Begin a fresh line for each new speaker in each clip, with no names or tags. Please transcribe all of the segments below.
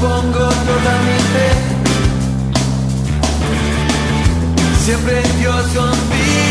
pongo toda mi fe. Siempre en Dios confío.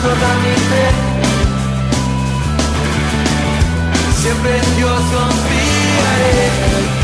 tanto realicé. Siempre en Dios confiaré.